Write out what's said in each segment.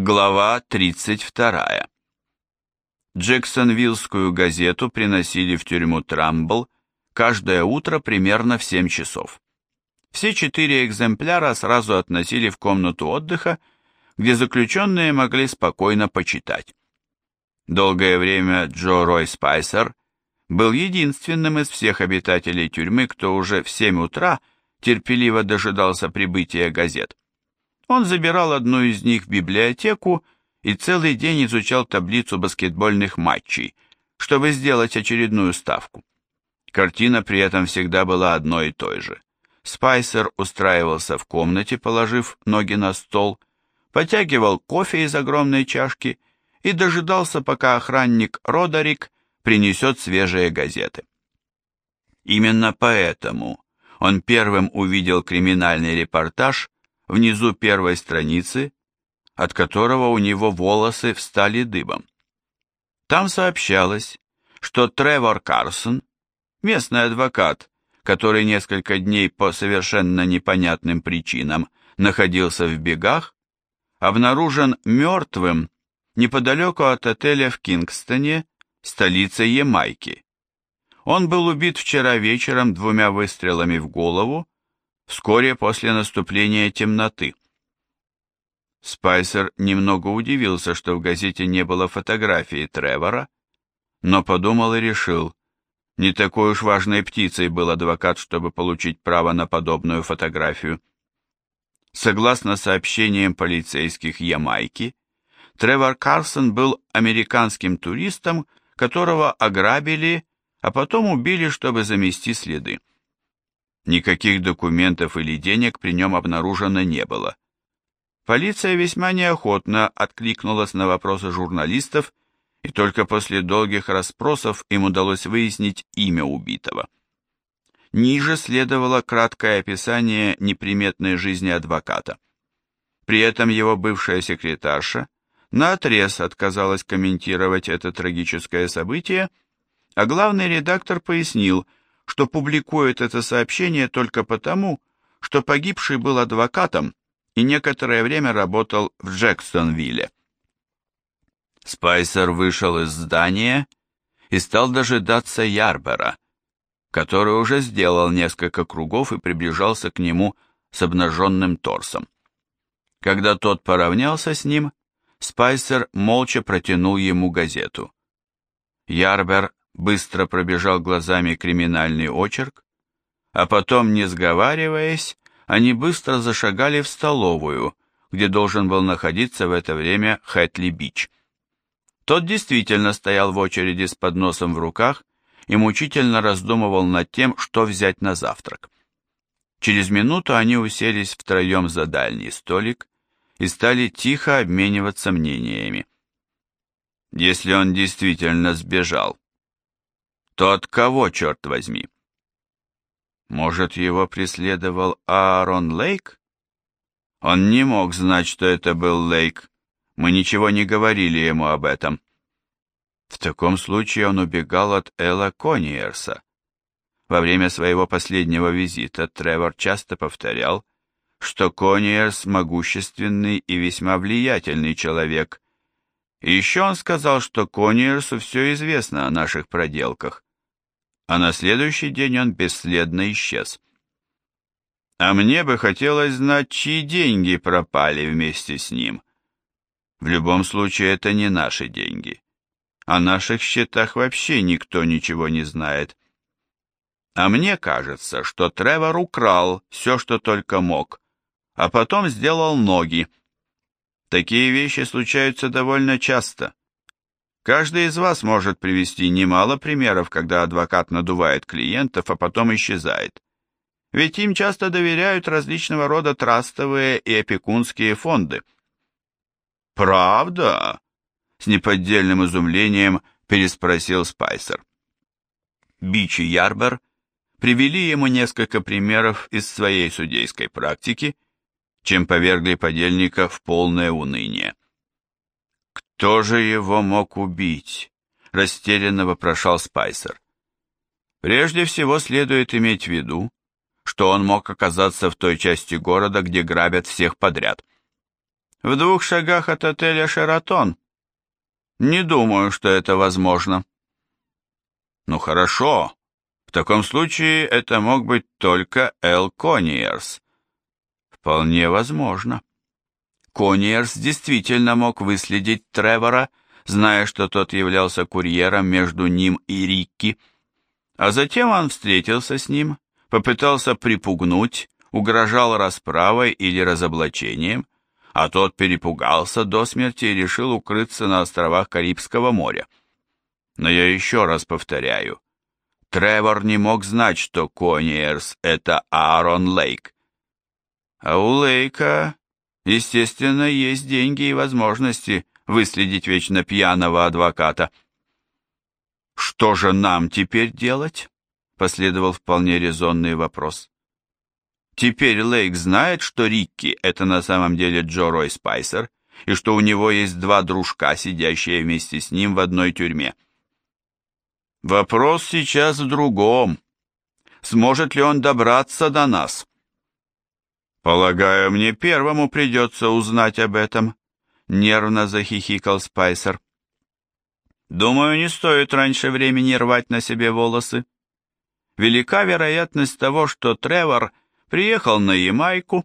Глава 32. Джексонвиллскую газету приносили в тюрьму Трамбл каждое утро примерно в 7 часов. Все четыре экземпляра сразу относили в комнату отдыха, где заключенные могли спокойно почитать. Долгое время Джо Рой Спайсер был единственным из всех обитателей тюрьмы, кто уже в 7 утра терпеливо дожидался прибытия газет. Он забирал одну из них в библиотеку и целый день изучал таблицу баскетбольных матчей, чтобы сделать очередную ставку. Картина при этом всегда была одной и той же. Спайсер устраивался в комнате, положив ноги на стол, потягивал кофе из огромной чашки и дожидался, пока охранник Родарик принесет свежие газеты. Именно поэтому он первым увидел криминальный репортаж внизу первой страницы, от которого у него волосы встали дыбом. Там сообщалось, что Тревор Карсон, местный адвокат, который несколько дней по совершенно непонятным причинам находился в бегах, обнаружен мертвым неподалеку от отеля в Кингстоне, столице Ямайки. Он был убит вчера вечером двумя выстрелами в голову вскоре после наступления темноты. Спайсер немного удивился, что в газете не было фотографии Тревора, но подумал и решил, не такой уж важной птицей был адвокат, чтобы получить право на подобную фотографию. Согласно сообщениям полицейских Ямайки, Тревор Карсон был американским туристом, которого ограбили, а потом убили, чтобы замести следы. Никаких документов или денег при нем обнаружено не было. Полиция весьма неохотно откликнулась на вопросы журналистов, и только после долгих расспросов им удалось выяснить имя убитого. Ниже следовало краткое описание неприметной жизни адвоката. При этом его бывшая секретарша наотрез отказалась комментировать это трагическое событие, а главный редактор пояснил – что публикует это сообщение только потому, что погибший был адвокатом и некоторое время работал в Джексонвилле. Спайсер вышел из здания и стал дожидаться Ярбера, который уже сделал несколько кругов и приближался к нему с обнаженным торсом. Когда тот поравнялся с ним, Спайсер молча протянул ему газету. Ярбер быстро пробежал глазами криминальный очерк, а потом, не сговариваясь, они быстро зашагали в столовую, где должен был находиться в это время Хэтли Бич. Тот действительно стоял в очереди с подносом в руках и мучительно раздумывал над тем, что взять на завтрак. Через минуту они уселись втроем за дальний столик и стали тихо обмениваться мнениями. Если он действительно сбежал, то от кого, черт возьми? Может, его преследовал Аарон Лейк? Он не мог знать, что это был Лейк. Мы ничего не говорили ему об этом. В таком случае он убегал от Элла Кониерса. Во время своего последнего визита Тревор часто повторял, что Кониерс могущественный и весьма влиятельный человек. И еще он сказал, что Кониерсу все известно о наших проделках а на следующий день он бесследно исчез. А мне бы хотелось знать, чьи деньги пропали вместе с ним. В любом случае, это не наши деньги. О наших счетах вообще никто ничего не знает. А мне кажется, что Тревор украл все, что только мог, а потом сделал ноги. Такие вещи случаются довольно часто. Каждый из вас может привести немало примеров, когда адвокат надувает клиентов, а потом исчезает. Ведь им часто доверяют различного рода трастовые и опекунские фонды. «Правда?» — с неподдельным изумлением переспросил Спайсер. Бич и Ярбер привели ему несколько примеров из своей судейской практики, чем повергли подельника в полное уныние. «Кто же его мог убить?» – растерянно вопрошал Спайсер. «Прежде всего следует иметь в виду, что он мог оказаться в той части города, где грабят всех подряд. В двух шагах от отеля «Шератон». Не думаю, что это возможно. Ну хорошо. В таком случае это мог быть только Эл Кониерс. Вполне возможно. Кониерс действительно мог выследить Тревора, зная, что тот являлся курьером между ним и Рикки. А затем он встретился с ним, попытался припугнуть, угрожал расправой или разоблачением, а тот перепугался до смерти и решил укрыться на островах Карибского моря. Но я еще раз повторяю, Тревор не мог знать, что Кониерс — это Аарон Лейк. А у Лейка, естественно, есть деньги и возможности выследить вечно пьяного адвоката. «Что же нам теперь делать?» — последовал вполне резонный вопрос. Теперь Лейк знает, что Рикки — это на самом деле Джо Рой Спайсер, и что у него есть два дружка, сидящие вместе с ним в одной тюрьме. Вопрос сейчас в другом. Сможет ли он добраться до нас? Полагаю, мне первому придется узнать об этом, нервно захихикал Спайсер. Думаю, не стоит раньше времени рвать на себе волосы. Велика вероятность того, что Тревор — приехал на Ямайку,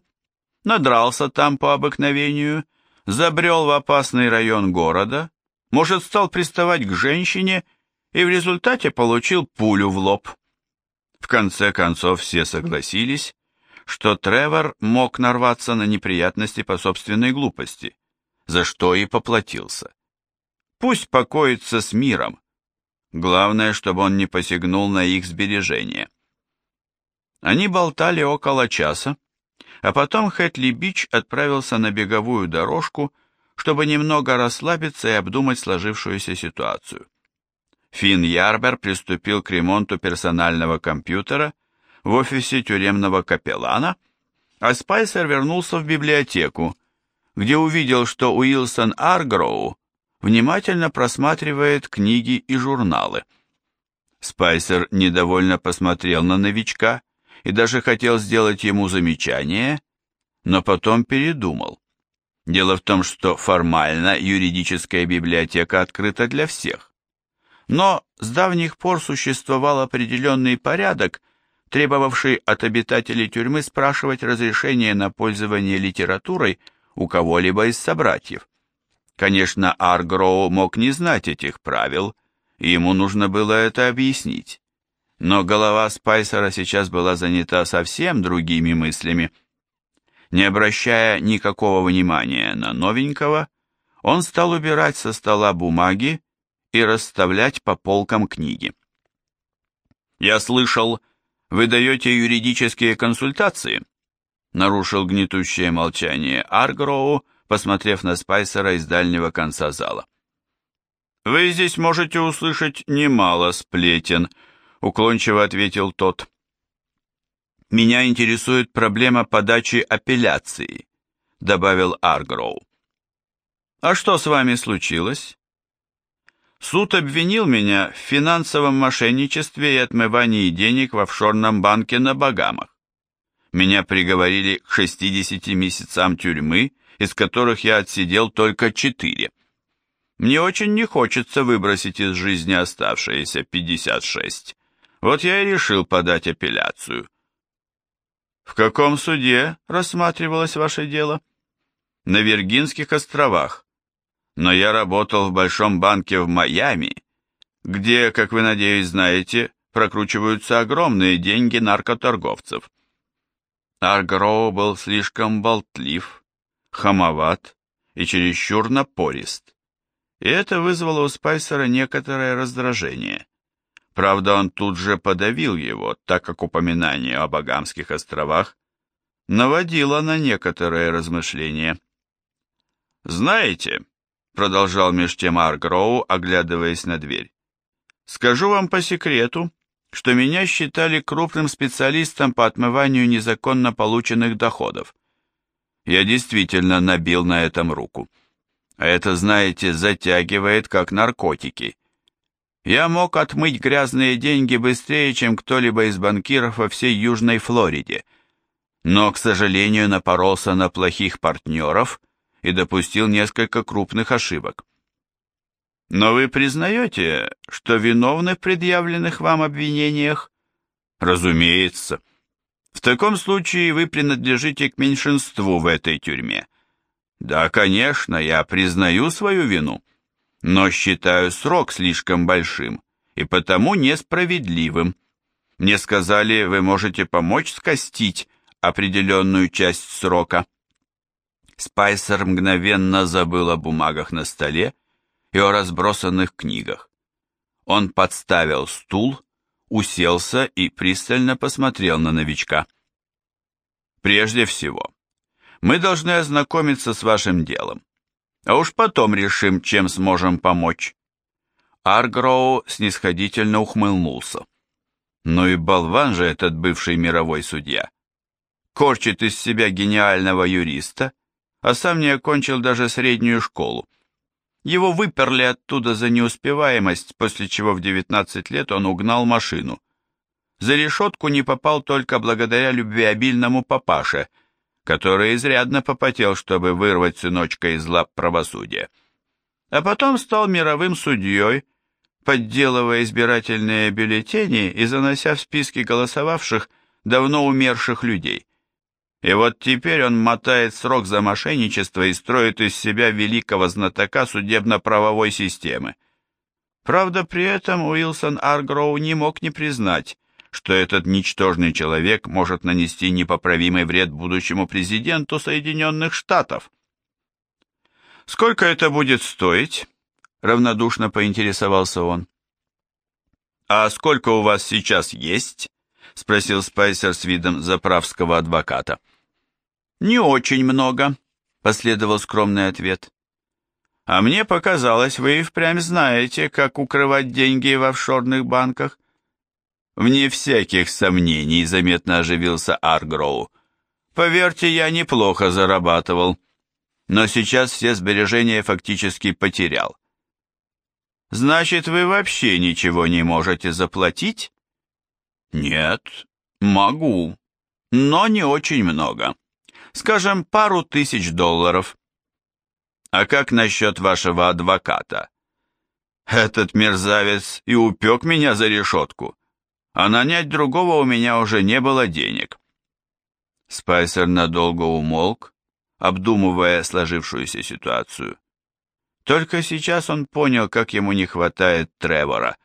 надрался там по обыкновению, забрел в опасный район города, может, стал приставать к женщине и в результате получил пулю в лоб. В конце концов все согласились, что Тревор мог нарваться на неприятности по собственной глупости, за что и поплатился. Пусть покоится с миром. Главное, чтобы он не посягнул на их сбережения. Они болтали около часа, а потом Хэтли Бич отправился на беговую дорожку, чтобы немного расслабиться и обдумать сложившуюся ситуацию. Финн Ярбер приступил к ремонту персонального компьютера в офисе тюремного капеллана, а Спайсер вернулся в библиотеку, где увидел, что Уилсон Аргроу внимательно просматривает книги и журналы. Спайсер недовольно посмотрел на новичка и даже хотел сделать ему замечание, но потом передумал. Дело в том, что формально юридическая библиотека открыта для всех. Но с давних пор существовал определенный порядок, требовавший от обитателей тюрьмы спрашивать разрешение на пользование литературой у кого-либо из собратьев. Конечно, Аргроу мог не знать этих правил, и ему нужно было это объяснить но голова Спайсера сейчас была занята совсем другими мыслями. Не обращая никакого внимания на новенького, он стал убирать со стола бумаги и расставлять по полкам книги. «Я слышал, вы даете юридические консультации?» нарушил гнетущее молчание Аргроу, посмотрев на Спайсера из дальнего конца зала. «Вы здесь можете услышать немало сплетен», уклончиво ответил тот. Меня интересует проблема подачи апелляции, добавил Аргроу. А что с вами случилось? Суд обвинил меня в финансовом мошенничестве и отмывании денег в офшорном банке на Багамах. Меня приговорили к 60 месяцам тюрьмы, из которых я отсидел только 4. Мне очень не хочется выбросить из жизни оставшиеся 56. Вот я и решил подать апелляцию. В каком суде рассматривалось ваше дело? На Виргинских островах. Но я работал в большом банке в Майами, где, как вы, надеюсь, знаете, прокручиваются огромные деньги наркоторговцев. Аргроу был слишком болтлив, хамоват и чересчур напорист. И это вызвало у Спайсера некоторое раздражение. Правда, он тут же подавил его, так как упоминание о Багамских островах наводило на некоторые размышления. «Знаете», — продолжал меж тем Аргроу, оглядываясь на дверь, «скажу вам по секрету, что меня считали крупным специалистом по отмыванию незаконно полученных доходов. Я действительно набил на этом руку. А это, знаете, затягивает как наркотики. Я мог отмыть грязные деньги быстрее, чем кто-либо из банкиров во всей Южной Флориде. Но, к сожалению, напоролся на плохих партнеров и допустил несколько крупных ошибок. Но вы признаете, что виновны в предъявленных вам обвинениях? Разумеется. В таком случае вы принадлежите к меньшинству в этой тюрьме. Да, конечно, я признаю свою вину, но считаю срок слишком большим и потому несправедливым. Мне сказали, вы можете помочь скостить определенную часть срока. Спайсер мгновенно забыл о бумагах на столе и о разбросанных книгах. Он подставил стул, уселся и пристально посмотрел на новичка. «Прежде всего, мы должны ознакомиться с вашим делом, а уж потом решим, чем сможем помочь». Аргроу снисходительно ухмыльнулся. Ну и болван же этот бывший мировой судья. Корчит из себя гениального юриста, а сам не окончил даже среднюю школу. Его выперли оттуда за неуспеваемость, после чего в 19 лет он угнал машину. За решетку не попал только благодаря любвеобильному папаше, который изрядно попотел, чтобы вырвать сыночка из лап правосудия. А потом стал мировым судьей, подделывая избирательные бюллетени и занося в списки голосовавших давно умерших людей. И вот теперь он мотает срок за мошенничество и строит из себя великого знатока судебно-правовой системы. Правда, при этом Уилсон Аргроу не мог не признать, что этот ничтожный человек может нанести непоправимый вред будущему президенту Соединенных Штатов. «Сколько это будет стоить?» равнодушно поинтересовался он. «А сколько у вас сейчас есть?» — спросил Спайсер с видом заправского адвоката. «Не очень много», — последовал скромный ответ. «А мне показалось, вы и впрямь знаете, как укрывать деньги в офшорных банках». «Вне всяких сомнений», — заметно оживился Аргроу. «Поверьте, я неплохо зарабатывал, но сейчас все сбережения фактически потерял. Значит, вы вообще ничего не можете заплатить? Нет, могу, но не очень много. Скажем, пару тысяч долларов. А как насчет вашего адвоката? Этот мерзавец и упек меня за решетку, а нанять другого у меня уже не было денег. Спайсер надолго умолк, обдумывая сложившуюся ситуацию. Только сейчас он понял, как ему не хватает Тревора.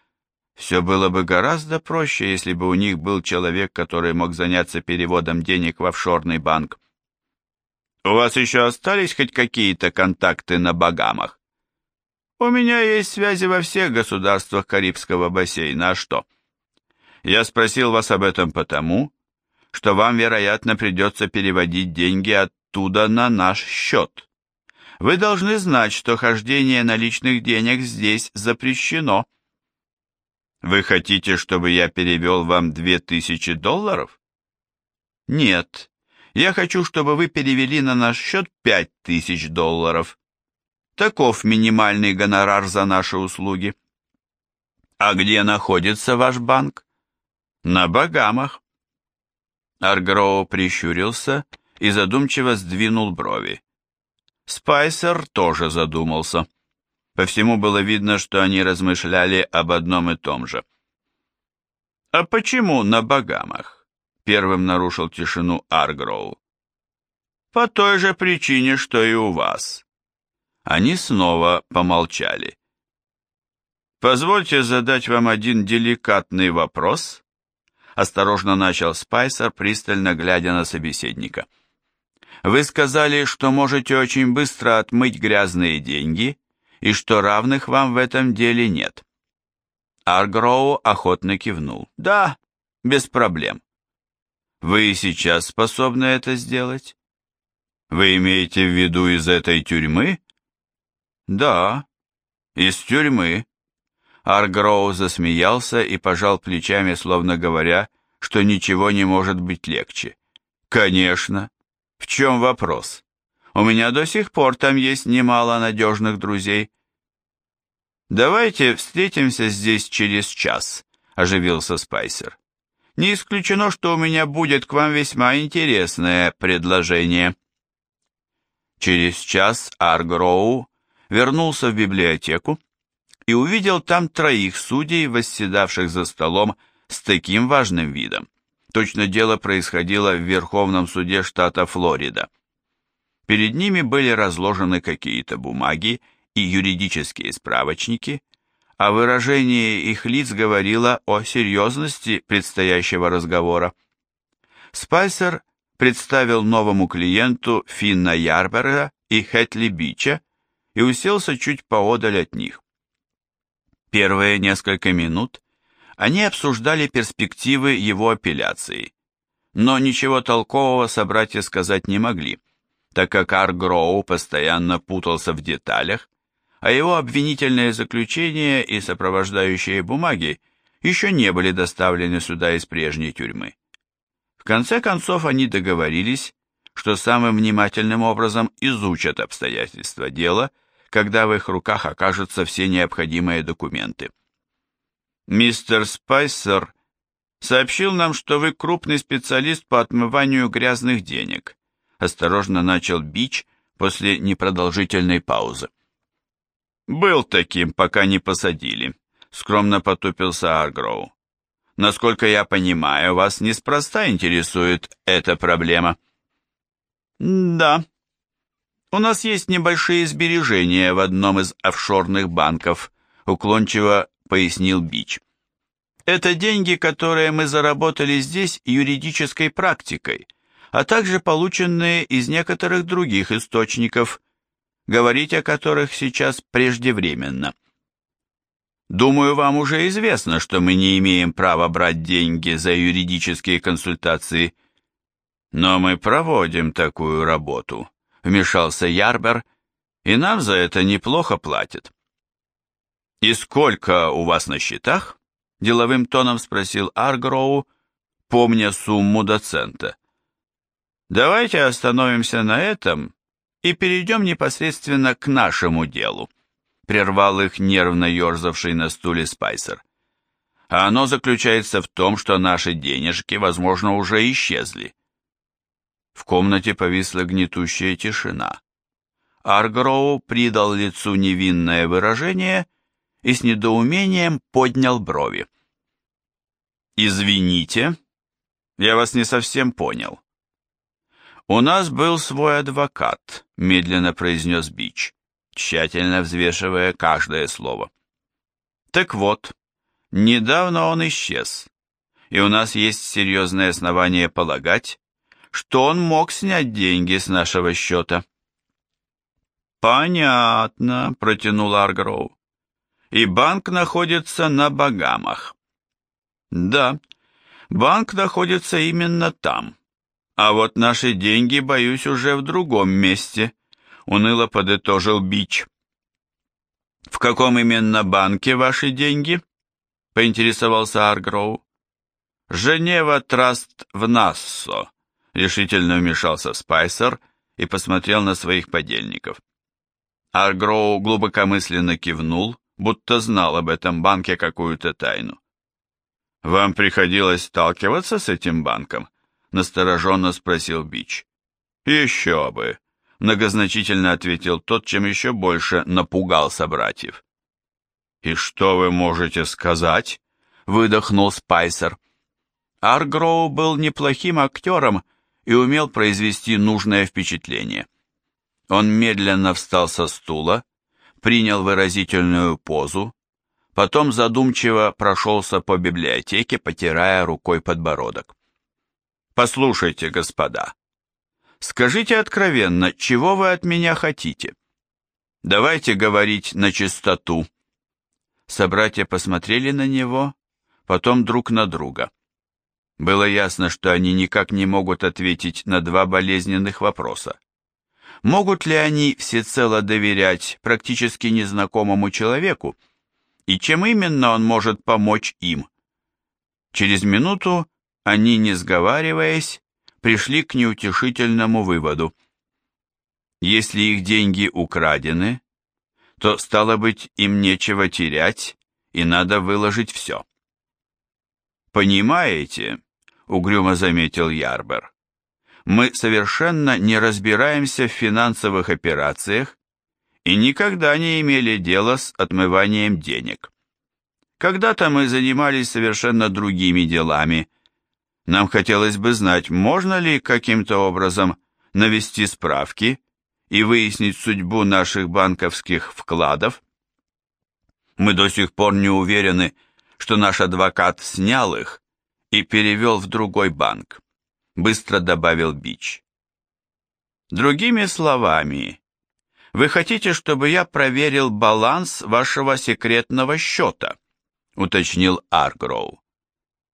Все было бы гораздо проще, если бы у них был человек, который мог заняться переводом денег в офшорный банк. «У вас еще остались хоть какие-то контакты на Багамах?» «У меня есть связи во всех государствах Карибского бассейна, а что?» «Я спросил вас об этом потому, что вам, вероятно, придется переводить деньги оттуда на наш счет». Вы должны знать, что хождение наличных денег здесь запрещено. Вы хотите, чтобы я перевел вам две тысячи долларов? Нет, я хочу, чтобы вы перевели на наш счет пять тысяч долларов. Таков минимальный гонорар за наши услуги. А где находится ваш банк? На Багамах. Аргроу прищурился и задумчиво сдвинул брови. Спайсер тоже задумался. По всему было видно, что они размышляли об одном и том же. «А почему на Багамах?» — первым нарушил тишину Аргроу. «По той же причине, что и у вас». Они снова помолчали. «Позвольте задать вам один деликатный вопрос?» Осторожно начал Спайсер, пристально глядя на собеседника. Вы сказали, что можете очень быстро отмыть грязные деньги и что равных вам в этом деле нет. Аргроу охотно кивнул. Да, без проблем. Вы сейчас способны это сделать? Вы имеете в виду из этой тюрьмы? Да, из тюрьмы. Аргроу засмеялся и пожал плечами, словно говоря, что ничего не может быть легче. Конечно, в чем вопрос? У меня до сих пор там есть немало надежных друзей. Давайте встретимся здесь через час, оживился Спайсер. Не исключено, что у меня будет к вам весьма интересное предложение. Через час Аргроу вернулся в библиотеку и увидел там троих судей, восседавших за столом с таким важным видом. Точно дело происходило в Верховном суде штата Флорида. Перед ними были разложены какие-то бумаги и юридические справочники, а выражение их лиц говорило о серьезности предстоящего разговора. Спайсер представил новому клиенту Финна Ярберга и Хэтли Бича и уселся чуть поодаль от них. Первые несколько минут они обсуждали перспективы его апелляции, но ничего толкового собратья сказать не могли, так как Аргроу постоянно путался в деталях, а его обвинительное заключение и сопровождающие бумаги еще не были доставлены сюда из прежней тюрьмы. В конце концов они договорились, что самым внимательным образом изучат обстоятельства дела, когда в их руках окажутся все необходимые документы. «Мистер Спайсер сообщил нам, что вы крупный специалист по отмыванию грязных денег», осторожно начал Бич после непродолжительной паузы. «Был таким, пока не посадили», — скромно потупился Аргроу. «Насколько я понимаю, вас неспроста интересует эта проблема». «Да. У нас есть небольшие сбережения в одном из офшорных банков», — уклончиво пояснил Бич. «Это деньги, которые мы заработали здесь юридической практикой, а также полученные из некоторых других источников, говорить о которых сейчас преждевременно. Думаю, вам уже известно, что мы не имеем права брать деньги за юридические консультации. Но мы проводим такую работу, вмешался Ярбер, и нам за это неплохо платят. И сколько у вас на счетах? деловым тоном спросил Аргроу, помня сумму доцента. Давайте остановимся на этом и перейдем непосредственно к нашему делу», прервал их нервно ерзавший на стуле Спайсер. «А оно заключается в том, что наши денежки, возможно, уже исчезли». В комнате повисла гнетущая тишина. Аргроу придал лицу невинное выражение и с недоумением поднял брови. «Извините, я вас не совсем понял. «У нас был свой адвокат», — медленно произнес Бич, тщательно взвешивая каждое слово. «Так вот, недавно он исчез, и у нас есть серьезное основание полагать, что он мог снять деньги с нашего счета». «Понятно», — протянул Аргроу. «И банк находится на Багамах». «Да, банк находится именно там». А вот наши деньги, боюсь, уже в другом месте, уныло подытожил Бич. В каком именно банке ваши деньги? поинтересовался Аргроу. Женева Траст в Нассо, решительно вмешался Спайсер и посмотрел на своих подельников. Аргроу глубокомысленно кивнул, будто знал об этом банке какую-то тайну. «Вам приходилось сталкиваться с этим банком?» Настороженно спросил Бич. Еще бы, многозначительно ответил тот, чем еще больше напугал собратьев. И что вы можете сказать? выдохнул Спайсер. Аргроу был неплохим актером и умел произвести нужное впечатление. Он медленно встал со стула, принял выразительную позу, потом задумчиво прошелся по библиотеке, потирая рукой подбородок. Послушайте, господа, скажите откровенно, чего вы от меня хотите? Давайте говорить на чистоту. Собратья посмотрели на него, потом друг на друга. Было ясно, что они никак не могут ответить на два болезненных вопроса. Могут ли они всецело доверять практически незнакомому человеку, и чем именно он может помочь им? Через минуту они, не сговариваясь, пришли к неутешительному выводу. Если их деньги украдены, то, стало быть, им нечего терять, и надо выложить все. «Понимаете», — угрюмо заметил Ярбер, Мы совершенно не разбираемся в финансовых операциях и никогда не имели дела с отмыванием денег. Когда-то мы занимались совершенно другими делами. Нам хотелось бы знать, можно ли каким-то образом навести справки и выяснить судьбу наших банковских вкладов. Мы до сих пор не уверены, что наш адвокат снял их и перевел в другой банк, быстро добавил Бич. Другими словами, вы хотите, чтобы я проверил баланс вашего секретного счета, уточнил Аргроу.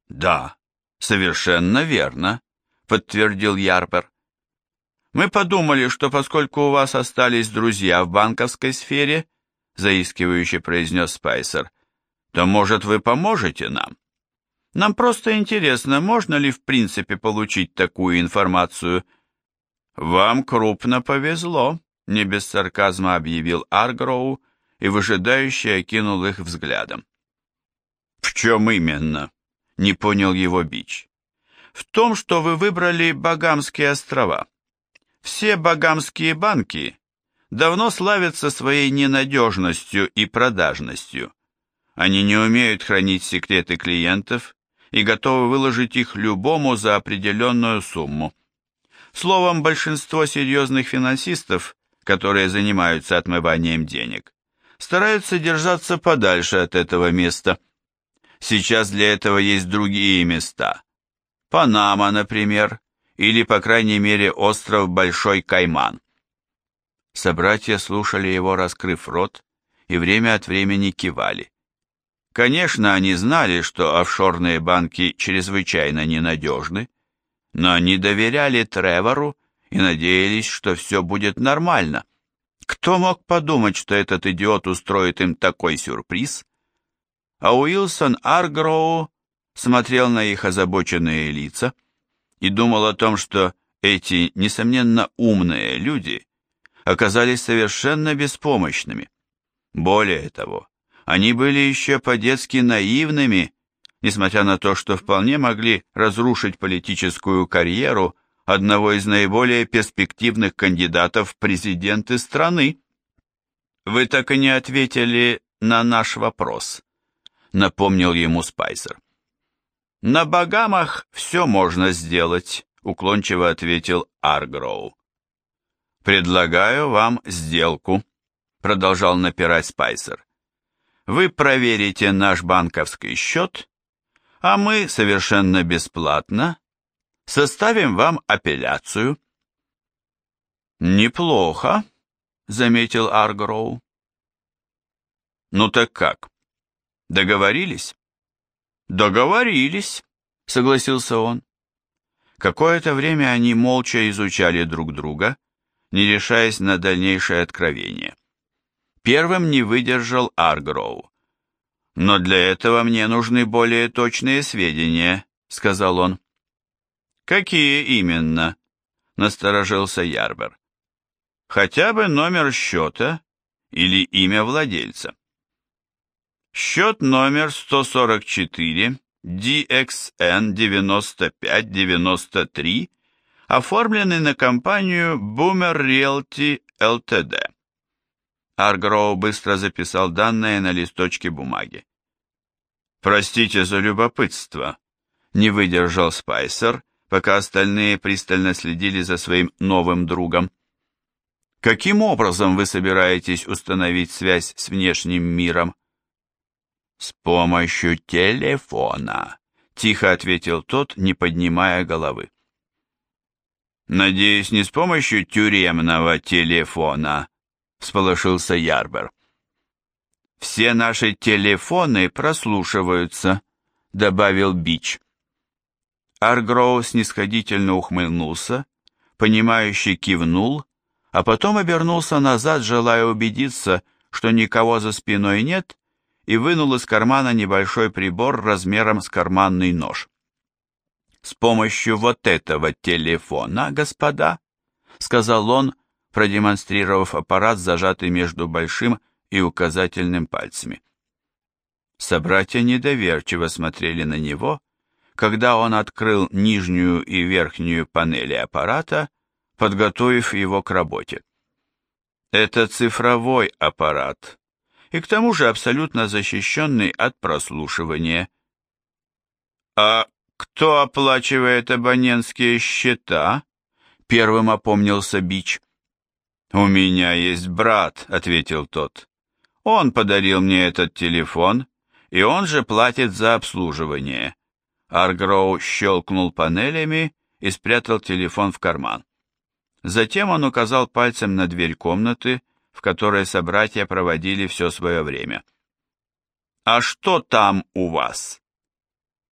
Да, совершенно верно, подтвердил Ярпер. Мы подумали, что поскольку у вас остались друзья в банковской сфере, заискивающе произнес Спайсер, то, может, вы поможете нам? Нам просто интересно, можно ли в принципе получить такую информацию. Вам крупно повезло, не без сарказма объявил Аргроу и выжидающе окинул их взглядом. В чем именно? Не понял его Бич. В том, что вы выбрали Багамские острова. Все багамские банки давно славятся своей ненадежностью и продажностью. Они не умеют хранить секреты клиентов и готовы выложить их любому за определенную сумму. Словом, большинство серьезных финансистов, которые занимаются отмыванием денег, стараются держаться подальше от этого места. Сейчас для этого есть другие места. Панама, например, или, по крайней мере, остров Большой Кайман. Собратья слушали его, раскрыв рот, и время от времени кивали. Конечно, они знали, что офшорные банки чрезвычайно ненадежны, но они доверяли Тревору и надеялись, что все будет нормально. Кто мог подумать, что этот идиот устроит им такой сюрприз? А Уилсон Аргроу смотрел на их озабоченные лица, и думал о том, что эти, несомненно, умные люди оказались совершенно беспомощными. Более того, они были еще по-детски наивными, несмотря на то, что вполне могли разрушить политическую карьеру одного из наиболее перспективных кандидатов в президенты страны. «Вы так и не ответили на наш вопрос», — напомнил ему Спайсер. «На Багамах все можно сделать», — уклончиво ответил Аргроу. «Предлагаю вам сделку», — продолжал напирать Спайсер. «Вы проверите наш банковский счет, а мы совершенно бесплатно составим вам апелляцию». «Неплохо», — заметил Аргроу. «Ну так как? Договорились?» «Договорились», — согласился он. Какое-то время они молча изучали друг друга, не решаясь на дальнейшее откровение. Первым не выдержал Аргроу. «Но для этого мне нужны более точные сведения», — сказал он. «Какие именно?» — насторожился Ярбер. «Хотя бы номер счета или имя владельца». Счет номер 144 DXN 9593, оформленный на компанию Boomer Realty Ltd. Аргроу быстро записал данные на листочке бумаги. «Простите за любопытство», — не выдержал Спайсер, пока остальные пристально следили за своим новым другом. «Каким образом вы собираетесь установить связь с внешним миром?» «С помощью телефона», — тихо ответил тот, не поднимая головы. «Надеюсь, не с помощью тюремного телефона», — всполошился Ярбер. «Все наши телефоны прослушиваются», — добавил Бич. Аргроу снисходительно ухмыльнулся, понимающе кивнул, а потом обернулся назад, желая убедиться, что никого за спиной нет, и вынул из кармана небольшой прибор размером с карманный нож. «С помощью вот этого телефона, господа», — сказал он, продемонстрировав аппарат, зажатый между большим и указательным пальцами. Собратья недоверчиво смотрели на него, когда он открыл нижнюю и верхнюю панели аппарата, подготовив его к работе. Это цифровой аппарат, и к тому же абсолютно защищенный от прослушивания. «А кто оплачивает абонентские счета?» — первым опомнился Бич. «У меня есть брат», — ответил тот. «Он подарил мне этот телефон, и он же платит за обслуживание». Аргроу щелкнул панелями и спрятал телефон в карман. Затем он указал пальцем на дверь комнаты, в которой собратья проводили все свое время. «А что там у вас?»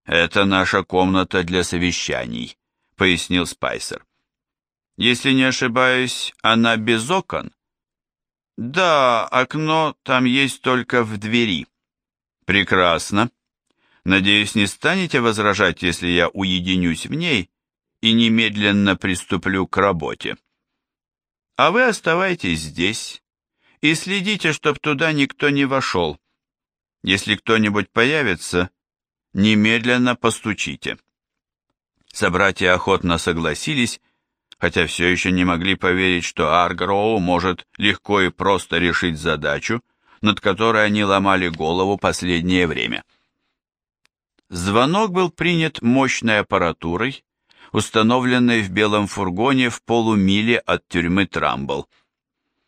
«Это наша комната для совещаний», — пояснил Спайсер. «Если не ошибаюсь, она без окон?» «Да, окно там есть только в двери». «Прекрасно. Надеюсь, не станете возражать, если я уединюсь в ней и немедленно приступлю к работе. А вы оставайтесь здесь и следите, чтоб туда никто не вошел. Если кто-нибудь появится, немедленно постучите. Собратья охотно согласились, хотя все еще не могли поверить, что Аргроу может легко и просто решить задачу, над которой они ломали голову последнее время. Звонок был принят мощной аппаратурой, установленной в белом фургоне в полумиле от тюрьмы Трамбл.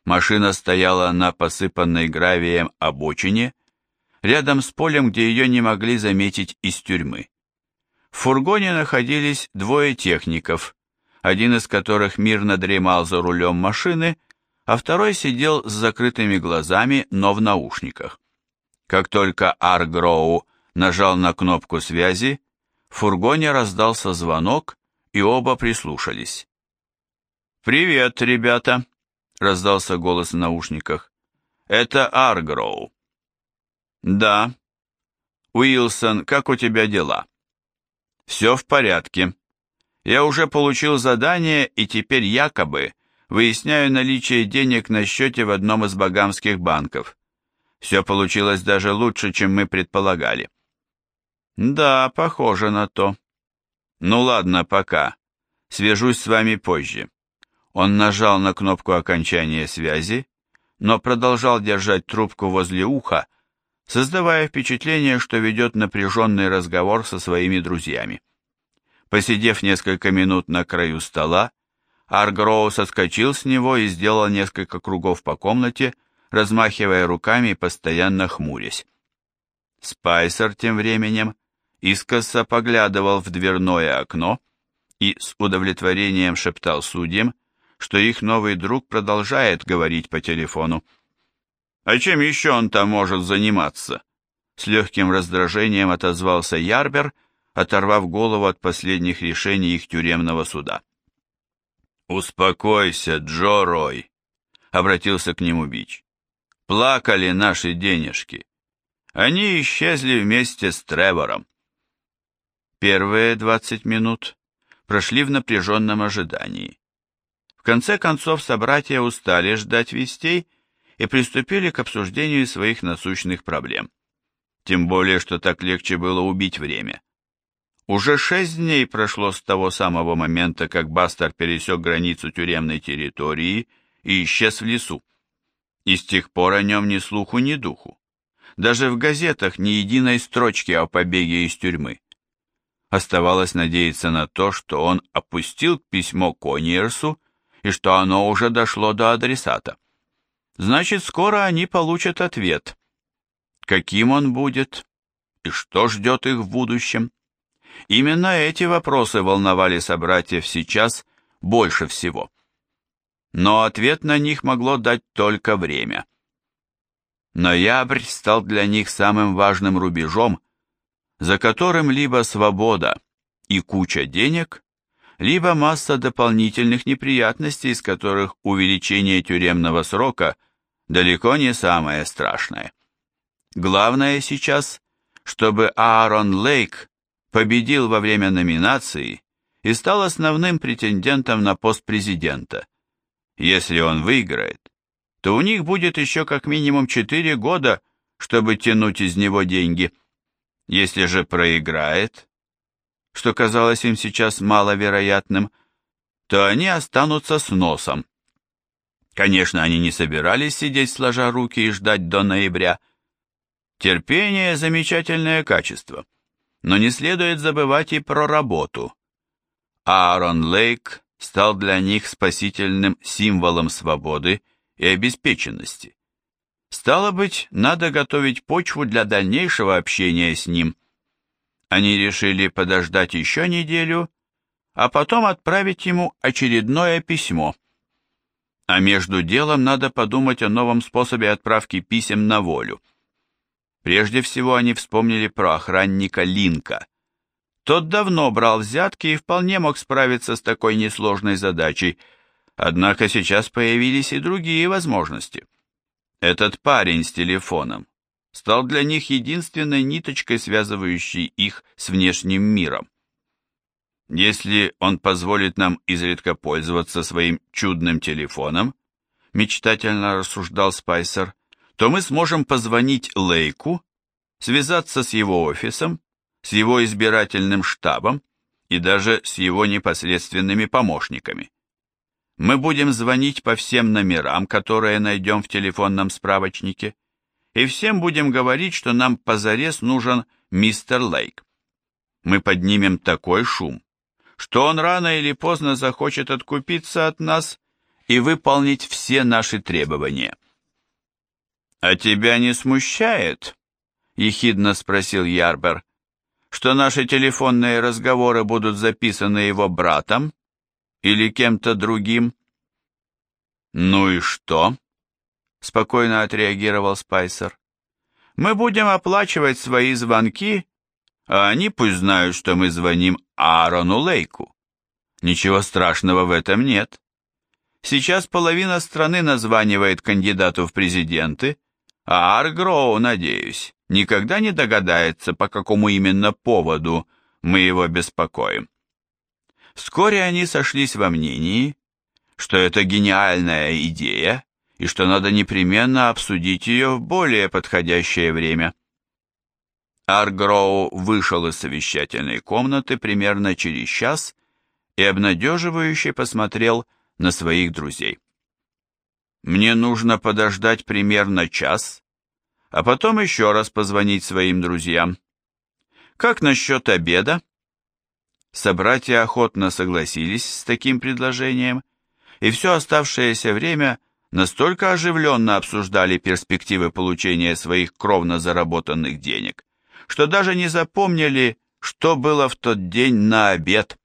Машина стояла на посыпанной гравием обочине, рядом с полем, где ее не могли заметить из тюрьмы. В фургоне находились двое техников, один из которых мирно дремал за рулем машины, а второй сидел с закрытыми глазами, но в наушниках. Как только Аргроу нажал на кнопку связи, в фургоне раздался звонок, и оба прислушались. «Привет, ребята!» — раздался голос в наушниках. «Это Аргроу». «Да». «Уилсон, как у тебя дела?» «Все в порядке. Я уже получил задание и теперь якобы выясняю наличие денег на счете в одном из багамских банков. Все получилось даже лучше, чем мы предполагали. Да, похоже на то. Ну ладно, пока. Свяжусь с вами позже. Он нажал на кнопку окончания связи, но продолжал держать трубку возле уха, создавая впечатление, что ведет напряженный разговор со своими друзьями. Посидев несколько минут на краю стола, Аргроу соскочил с него и сделал несколько кругов по комнате, размахивая руками и постоянно хмурясь. Спайсер тем временем искоса поглядывал в дверное окно и с удовлетворением шептал судьям, что их новый друг продолжает говорить по телефону. «А чем еще он там может заниматься?» С легким раздражением отозвался Ярбер, оторвав голову от последних решений их тюремного суда. «Успокойся, Джо Рой», — обратился к нему Бич. «Плакали наши денежки. Они исчезли вместе с Тревором. Первые 20 минут прошли в напряженном ожидании. Конце концов собратья устали ждать вестей и приступили к обсуждению своих насущных проблем. Тем более, что так легче было убить время. Уже шесть дней прошло с того самого момента, как Бастер пересек границу тюремной территории и исчез в лесу. И с тех пор о нем ни слуху, ни духу. Даже в газетах ни единой строчки о побеге из тюрьмы. Оставалось надеяться на то, что он опустил письмо Кониерсу и что оно уже дошло до адресата. Значит, скоро они получат ответ. Каким он будет и что ждет их в будущем? Именно эти вопросы волновали собратьев сейчас больше всего. Но ответ на них могло дать только время. Ноябрь стал для них самым важным рубежом, за которым либо свобода и куча денег, либо масса дополнительных неприятностей, из которых увеличение тюремного срока далеко не самое страшное. Главное сейчас, чтобы Аарон Лейк победил во время номинации и стал основным претендентом на пост президента. Если он выиграет, то у них будет еще как минимум 4 года, чтобы тянуть из него деньги – если же проиграет, что казалось им сейчас маловероятным, то они останутся с носом. Конечно, они не собирались сидеть сложа руки и ждать до ноября. Терпение – замечательное качество, но не следует забывать и про работу. Аарон Лейк стал для них спасительным символом свободы и обеспеченности. Стало быть, надо готовить почву для дальнейшего общения с ним. Они решили подождать еще неделю, а потом отправить ему очередное письмо. А между делом надо подумать о новом способе отправки писем на волю. Прежде всего они вспомнили про охранника Линка. Тот давно брал взятки и вполне мог справиться с такой несложной задачей, однако сейчас появились и другие возможности. Этот парень с телефоном стал для них единственной ниточкой, связывающей их с внешним миром. Если он позволит нам изредка пользоваться своим чудным телефоном, мечтательно рассуждал Спайсер, то мы сможем позвонить Лейку, связаться с его офисом, с его избирательным штабом и даже с его непосредственными помощниками. Мы будем звонить по всем номерам, которые найдем в телефонном справочнике, и всем будем говорить, что нам позарез нужен мистер Лейк. Мы поднимем такой шум, что он рано или поздно захочет откупиться от нас и выполнить все наши требования. «А тебя не смущает?» — ехидно спросил Ярбер, «что наши телефонные разговоры будут записаны его братом или кем-то другим?» «Ну и что?» — спокойно отреагировал Спайсер. «Мы будем оплачивать свои звонки, а они пусть знают, что мы звоним Аарону Лейку. Ничего страшного в этом нет. Сейчас половина страны названивает кандидату в президенты, а Аргроу, надеюсь, никогда не догадается, по какому именно поводу мы его беспокоим. Вскоре они сошлись во мнении, что это гениальная идея и что надо непременно обсудить ее в более подходящее время. Аргроу вышел из совещательной комнаты примерно через час и обнадеживающе посмотрел на своих друзей. «Мне нужно подождать примерно час, а потом еще раз позвонить своим друзьям. Как насчет обеда?» Собратья охотно согласились с таким предложением, и все оставшееся время настолько оживленно обсуждали перспективы получения своих кровно заработанных денег, что даже не запомнили, что было в тот день на обед.